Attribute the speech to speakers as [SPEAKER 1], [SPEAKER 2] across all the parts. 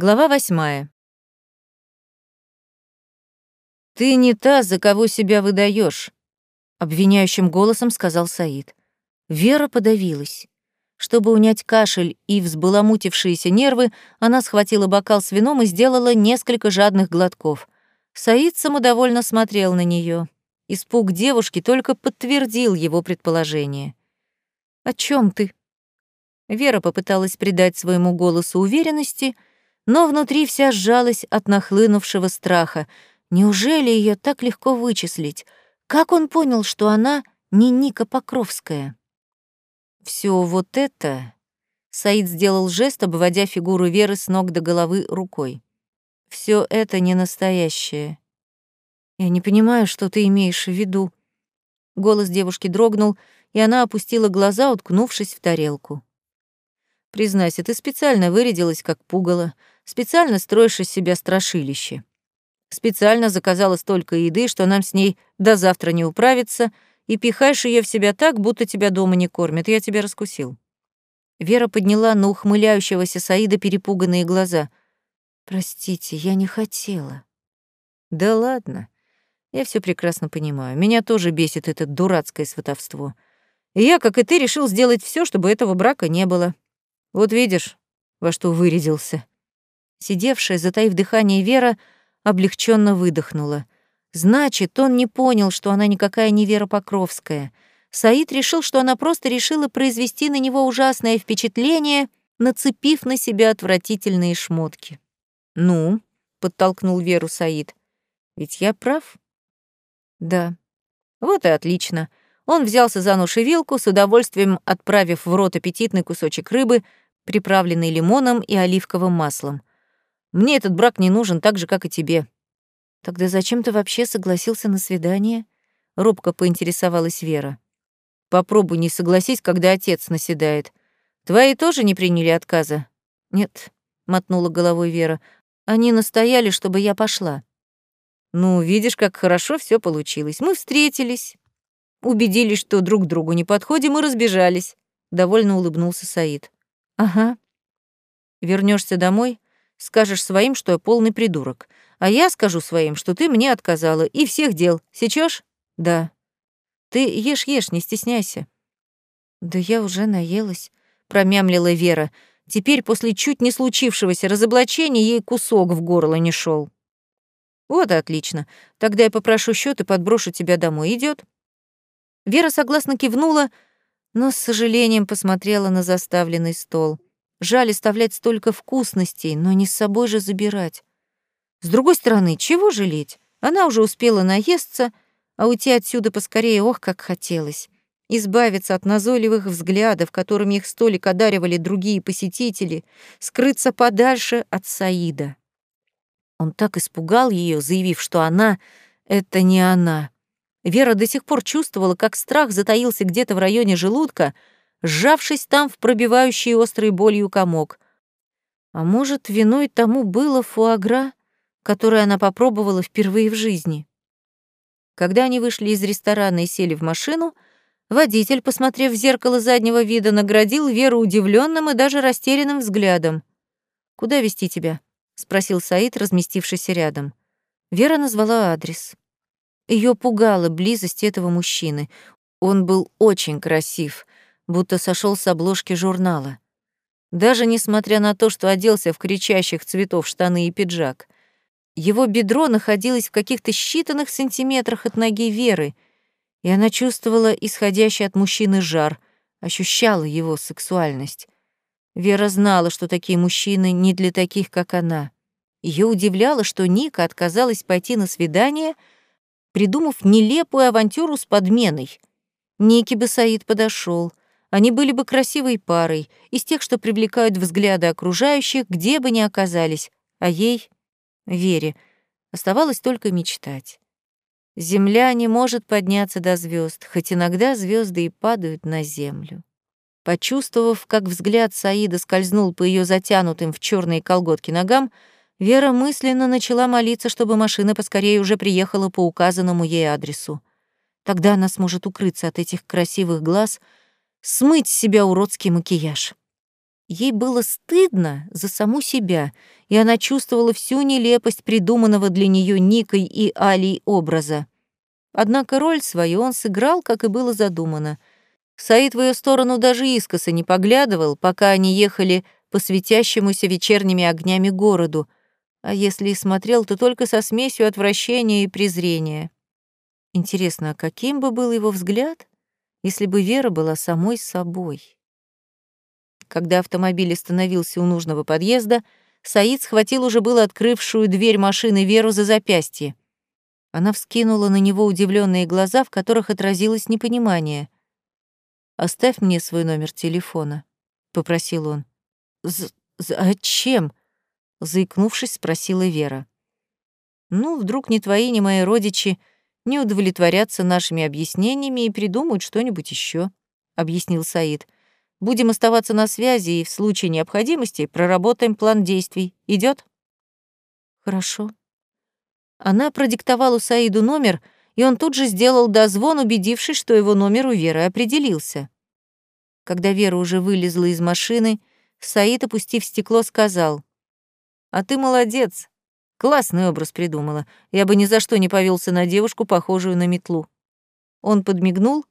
[SPEAKER 1] Глава восьмая. «Ты не та, за кого себя выдаешь, обвиняющим голосом сказал Саид. Вера подавилась. Чтобы унять кашель и взбаламутившиеся нервы, она схватила бокал с вином и сделала несколько жадных глотков. Саид самодовольно смотрел на нее. Испуг девушки только подтвердил его предположение. «О чем ты?» Вера попыталась придать своему голосу уверенности — но внутри вся сжалась от нахлынувшего страха. Неужели ее так легко вычислить? Как он понял, что она не Ника Покровская? Все вот это... Саид сделал жест, обводя фигуру Веры с ног до головы рукой. Все это не настоящее. Я не понимаю, что ты имеешь в виду. Голос девушки дрогнул, и она опустила глаза, уткнувшись в тарелку. Признайся, ты специально вырядилась как пугало, специально строишь из себя страшилище. Специально заказала столько еды, что нам с ней до завтра не управиться, и пихаешь ее в себя так, будто тебя дома не кормят. Я тебя раскусил. Вера подняла на ухмыляющегося Саида перепуганные глаза. «Простите, я не хотела». «Да ладно. Я все прекрасно понимаю. Меня тоже бесит это дурацкое сватовство. И я, как и ты, решил сделать все, чтобы этого брака не было. Вот видишь, во что вырядился». Сидевшая, затаив дыхание Вера, облегченно выдохнула. Значит, он не понял, что она никакая не Вера Покровская. Саид решил, что она просто решила произвести на него ужасное впечатление, нацепив на себя отвратительные шмотки. «Ну?» — подтолкнул Веру Саид. «Ведь я прав?» «Да». «Вот и отлично». Он взялся за нож и вилку, с удовольствием отправив в рот аппетитный кусочек рыбы, приправленный лимоном и оливковым маслом. Мне этот брак не нужен, так же, как и тебе». «Тогда зачем ты вообще согласился на свидание?» — робко поинтересовалась Вера. «Попробуй не согласись, когда отец наседает. Твои тоже не приняли отказа?» «Нет», — мотнула головой Вера. «Они настояли, чтобы я пошла». «Ну, видишь, как хорошо все получилось. Мы встретились, убедились, что друг другу не подходим, и разбежались», — довольно улыбнулся Саид. «Ага. Вернешься домой, Скажешь своим, что я полный придурок. А я скажу своим, что ты мне отказала. И всех дел. Сечешь? Да. Ты ешь-ешь, не стесняйся. Да я уже наелась, промямлила Вера. Теперь после чуть не случившегося разоблачения ей кусок в горло не шел. Вот отлично. Тогда я попрошу счет и подброшу тебя домой. Идет? Вера согласно кивнула, но с сожалением посмотрела на заставленный стол. Жаль оставлять столько вкусностей, но не с собой же забирать. С другой стороны, чего жалеть? Она уже успела наесться, а уйти отсюда поскорее, ох, как хотелось. Избавиться от назойливых взглядов, которыми их столик одаривали другие посетители, скрыться подальше от Саида. Он так испугал ее, заявив, что она — это не она. Вера до сих пор чувствовала, как страх затаился где-то в районе желудка — сжавшись там в пробивающий острой болью комок. А может, виной тому было фуагра, которое она попробовала впервые в жизни. Когда они вышли из ресторана и сели в машину, водитель, посмотрев в зеркало заднего вида, наградил Веру удивленным и даже растерянным взглядом. «Куда вести тебя?» — спросил Саид, разместившийся рядом. Вера назвала адрес. Ее пугала близость этого мужчины. Он был очень красив, будто сошел с обложки журнала. Даже несмотря на то, что оделся в кричащих цветов штаны и пиджак, его бедро находилось в каких-то считанных сантиметрах от ноги Веры, и она чувствовала исходящий от мужчины жар, ощущала его сексуальность. Вера знала, что такие мужчины не для таких, как она. Ее удивляло, что Ника отказалась пойти на свидание, придумав нелепую авантюру с подменой. Нике бы Саид подошел, они были бы красивой парой, из тех, что привлекают взгляды окружающих, где бы ни оказались, а ей, Вере, оставалось только мечтать. Земля не может подняться до звезд, хоть иногда звезды и падают на землю. Почувствовав, как взгляд Саида скользнул по ее затянутым в черные колготки ногам, Вера мысленно начала молиться, чтобы машина поскорее уже приехала по указанному ей адресу. Тогда она сможет укрыться от этих красивых глаз — смыть с себя уродский макияж. Ей было стыдно за саму себя, и она чувствовала всю нелепость придуманного для нее Никой и Алей образа. Однако роль свою он сыграл, как и было задумано. Саид в ее сторону даже искоса не поглядывал, пока они ехали по светящемуся вечерними огнями городу, а если и смотрел, то только со смесью отвращения и презрения. Интересно, а каким бы был его взгляд, если бы Вера была самой собой? Когда автомобиль остановился у нужного подъезда, Саид схватил уже было открывшую дверь машины Веру за запястье. Она вскинула на него удивленные глаза, в которых отразилось непонимание. «Оставь мне свой номер телефона», — попросил он. «Зачем?» — заикнувшись, спросила Вера. «Ну, вдруг ни твои, ни мои родичи не удовлетворятся нашими объяснениями и придумают что-нибудь еще, объяснил Саид. Будем оставаться на связи и в случае необходимости проработаем план действий. Идет? Хорошо. Она продиктовала Саиду номер, и он тут же сделал дозвон, убедившись, что его номер у Веры определился. Когда Вера уже вылезла из машины, Саид, опустив стекло, сказал, «А ты молодец. Классный образ придумала. Я бы ни за что не повелся на девушку, похожую на метлу». Он подмигнул,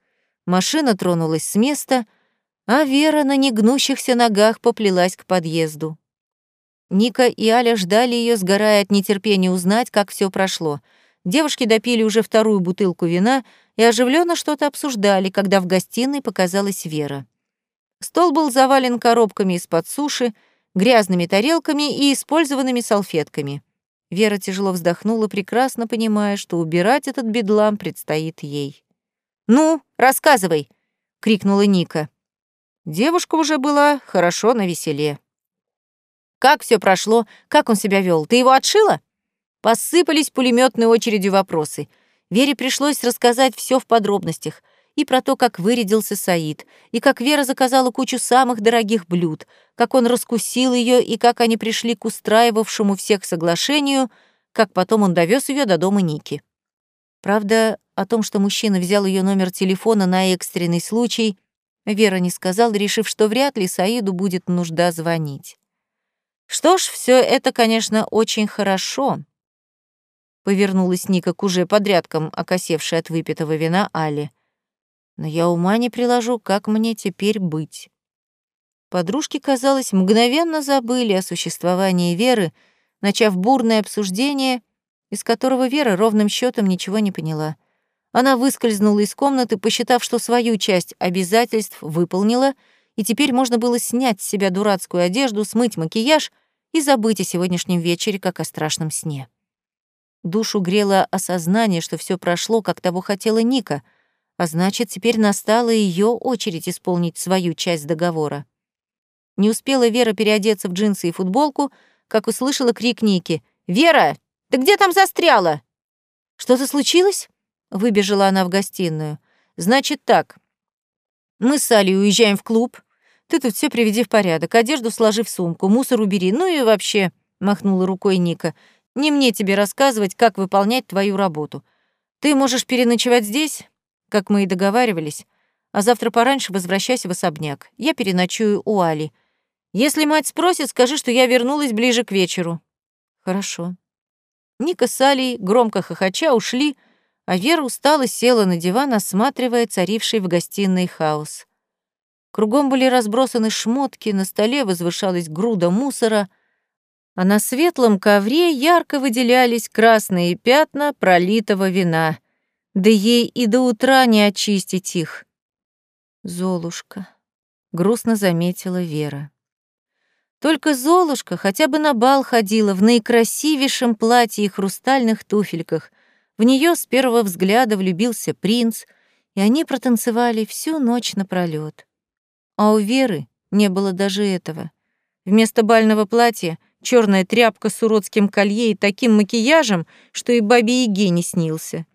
[SPEAKER 1] машина тронулась с места — а Вера на негнущихся ногах поплелась к подъезду. Ника и Аля ждали ее, сгорая от нетерпения узнать, как все прошло. Девушки допили уже вторую бутылку вина и оживленно что-то обсуждали, когда в гостиной показалась Вера. Стол был завален коробками из-под суши, грязными тарелками и использованными салфетками. Вера тяжело вздохнула, прекрасно понимая, что убирать этот бедлам предстоит ей. «Ну, рассказывай!» — крикнула Ника. Девушка уже была хорошо на веселе. Как все прошло? Как он себя вел? Ты его отшила? Посыпались пулеметные очередью вопросы. Вере пришлось рассказать все в подробностях. И про то, как вырядился Саид, и как Вера заказала кучу самых дорогих блюд, как он раскусил ее и как они пришли к устраивавшему всех соглашению, как потом он довез ее до дома Ники. Правда, о том, что мужчина взял ее номер телефона на экстренный случай, Вера не сказала, решив, что вряд ли Саиду будет нужда звонить. Что ж, все это, конечно, очень хорошо. Повернулась Ника к уже подрядкам, окосевшей от выпитого вина Али. Но я ума не приложу, как мне теперь быть. Подружки, казалось, мгновенно забыли о существовании Веры, начав бурное обсуждение, из которого Вера ровным счетом ничего не поняла — она выскользнула из комнаты, посчитав, что свою часть обязательств выполнила, и теперь можно было снять с себя дурацкую одежду, смыть макияж и забыть о сегодняшнем вечере, как о страшном сне. Душу грело осознание, что все прошло, как того хотела Ника, а значит, теперь настала ее очередь исполнить свою часть договора. Не успела Вера переодеться в джинсы и футболку, как услышала крик Ники. «Вера, ты где там застряла?» «Что-то случилось?» Выбежала она в гостиную. «Значит так. Мы с Алей уезжаем в клуб. Ты тут все приведи в порядок. Одежду сложи в сумку, мусор убери. Ну и вообще...» — махнула рукой Ника. «Не мне тебе рассказывать, как выполнять твою работу. Ты можешь переночевать здесь, как мы и договаривались, а завтра пораньше возвращайся в особняк. Я переночую у Али. Если мать спросит, скажи, что я вернулась ближе к вечеру». «Хорошо». Ника с Алей, громко хохоча, ушли, а Вера устало села на диван, осматривая царивший в гостиной хаос. Кругом были разбросаны шмотки, на столе возвышалась груда мусора, а на светлом ковре ярко выделялись красные пятна пролитого вина. Да ей и до утра не очистить их. «Золушка», — грустно заметила Вера. Только Золушка хотя бы на бал ходила в наикрасивейшем платье и хрустальных туфельках, в нее с первого взгляда влюбился принц, и они протанцевали всю ночь напролёт. А у Веры не было даже этого. Вместо бального платья черная тряпка с уродским колье и таким макияжем, что и бабе Яге не снился.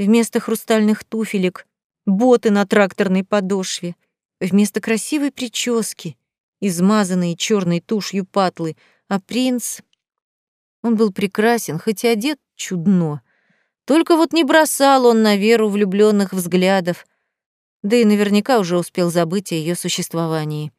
[SPEAKER 1] Вместо хрустальных туфелек — боты на тракторной подошве. Вместо красивой прически — измазанные черной тушью патлы. А принц... Он был прекрасен, хоть и одет чудно — только вот не бросал он на Веру влюбленных взглядов, да и наверняка уже успел забыть о ее существовании.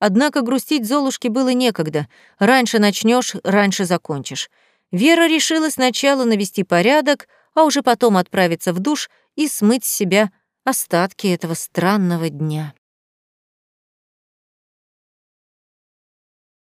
[SPEAKER 1] Однако грустить Золушке было некогда. Раньше начнешь, раньше закончишь. Вера решила сначала навести порядок, а уже потом отправиться в душ и смыть с себя остатки этого странного дня.